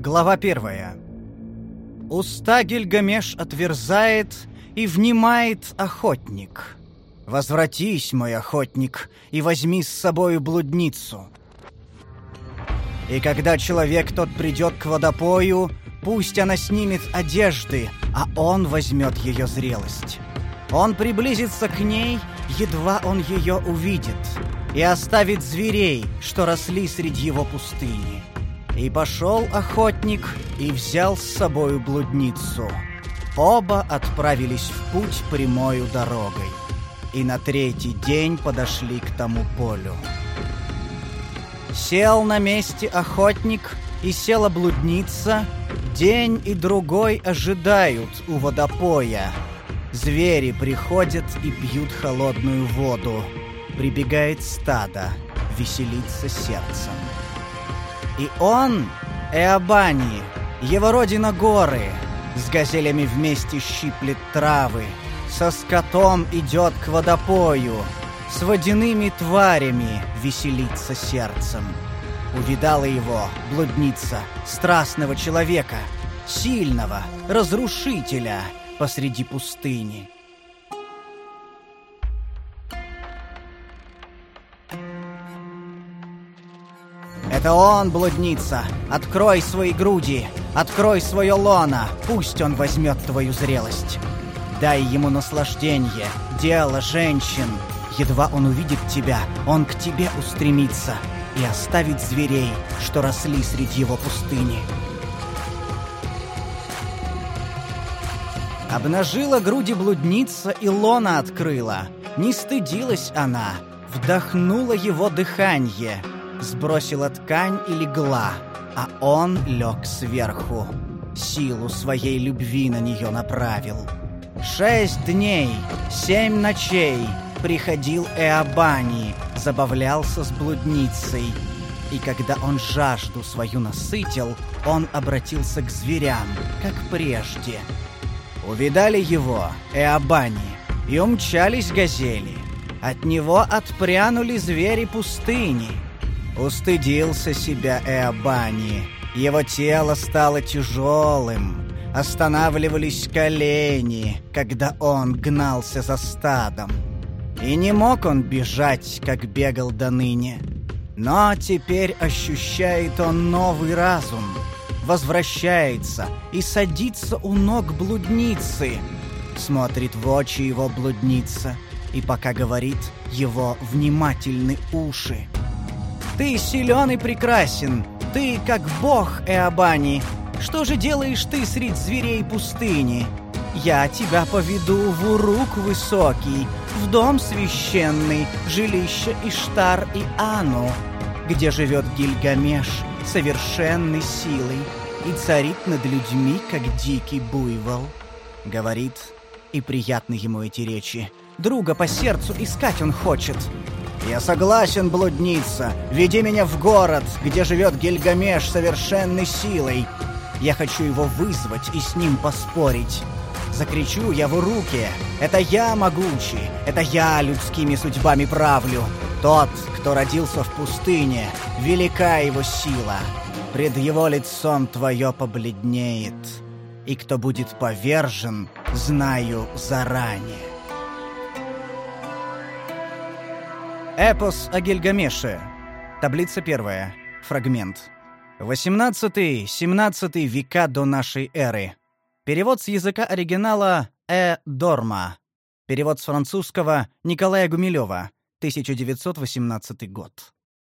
Глава первая. Уста Гильгамеш отверзает и внимает охотник. «Возвратись, мой охотник, и возьми с собою блудницу». И когда человек тот придет к водопою, пусть она снимет одежды, а он возьмет ее зрелость. Он приблизится к ней, едва он ее увидит, и оставит зверей, что росли среди его пустыни. И пошел охотник и взял с собою блудницу. Оба отправились в путь прямою дорогой. И на третий день подошли к тому полю. Сел на месте охотник, и села блудница. День и другой ожидают у водопоя. Звери приходят и пьют холодную воду. Прибегает стадо, веселится сердцем. И он, Эобани, его родина горы, с газелями вместе щиплет травы, со скотом идет к водопою, с водяными тварями веселится сердцем. Увидала его, блудница, страстного человека, сильного, разрушителя посреди пустыни. Это он, блудница. Открой свои груди, открой свое лоно, пусть он возьмет твою зрелость. Дай ему наслаждение, дело женщин. Едва он увидит тебя, он к тебе устремится и оставит зверей, что росли среди его пустыни. Обнажила груди блудница и лона открыла. Не стыдилась она, вдохнула его дыхание — сбросила ткань и легла, а он лег сверху. Силу своей любви на нее направил. Шесть дней, семь ночей приходил Эобани, забавлялся с блудницей. И когда он жажду свою насытил, он обратился к зверям, как прежде. Увидали его, Эобани, и умчались газели. От него отпрянули звери пустыни — Устыдился себя Эобани. Его тело стало тяжелым. Останавливались колени, когда он гнался за стадом. И не мог он бежать, как бегал до ныне. Но теперь ощущает он новый разум. Возвращается и садится у ног блудницы. Смотрит в очи его блудница. И пока говорит, его внимательны уши. Ты силен и прекрасен. Ты как бог Эобани. Что же делаешь ты среди зверей пустыни? Я тебя поведу в Урук высокий, в дом священный, жилище Иштар и Ану, где живет Гильгамеш, совершенной силой, и царит над людьми, как дикий буйвол. Говорит, и приятны ему эти речи. Друга по сердцу искать он хочет. «Я согласен, блудница. Веди меня в город, где живет Гильгамеш совершенной силой. Я хочу его вызвать и с ним поспорить. Закричу я в руки. Это я могучий. Это я людскими судьбами правлю. Тот, кто родился в пустыне, велика его сила. Пред его лицом твое побледнеет. И кто будет повержен, знаю заранее. Эпос о Гильгамеше. Таблица первая. Фрагмент. 18-17 века до нашей эры. Перевод с языка оригинала Э. Дорма. Перевод с французского Николая Гумилева. 1918 год.